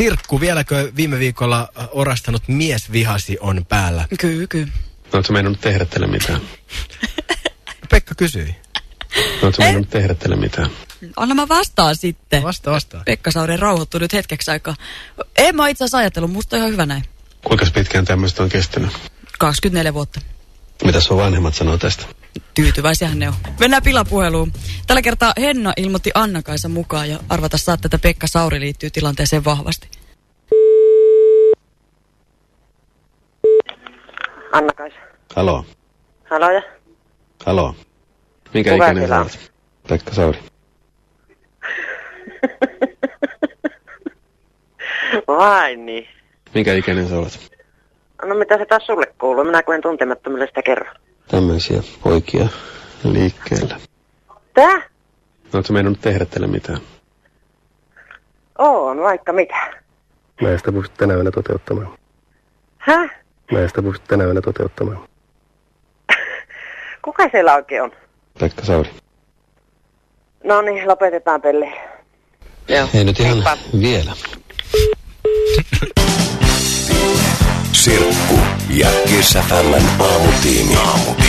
Sirkku, vieläkö viime viikolla orastanut miesvihasi on päällä? Kyllä, kyllä. Oletko meinannut tehdä tälle mitään? Pekka kysyi. Oletko meinannut tehdä tälle mitään? Anna mä vastaan sitten. Vasta, vasta. Pekka Sauri rauhoittui nyt hetkeksi aikaa. En mä itse asiassa ajatellut, musta on ihan hyvä näin. Kuinka pitkään tämmöistä on kestänyt? 24 vuotta. Mitä sun vanhemmat sanoo tästä? Tyytyväisiähän ne on. Mennään pilapuheluun. Tällä kertaa Henna ilmoitti Anna-Kaisa mukaan ja arvata saat, että Pekka Sauri liittyy tilanteeseen vahvasti. Anna-Kaisa. Halo. Haloja. Halo. Mikä Kuka ikäinen olet? Pekka Sauri. Vai niin. Mikä ikäinen sä olet? No mitä se taas sulle kuuluu? Minä kuin en tuntemattomille sitä kerro. Tämmöisiä poikia liikkeellä. Tää? Oletko meinannut tehdä tälle mitään? On, vaikka mitä. Mä en sitä pysty tänä yönä toteuttamaan. Häh? Mä en sitä pysty tänä yönä toteuttamaan. Kuka siellä oikein on? Pekka Sauri. No niin, lopetetaan pelle. Joo. Ei nyt ihan Heippa. vielä. Sirkku ja Kiss FMn aamutiimi. Aamutiimi.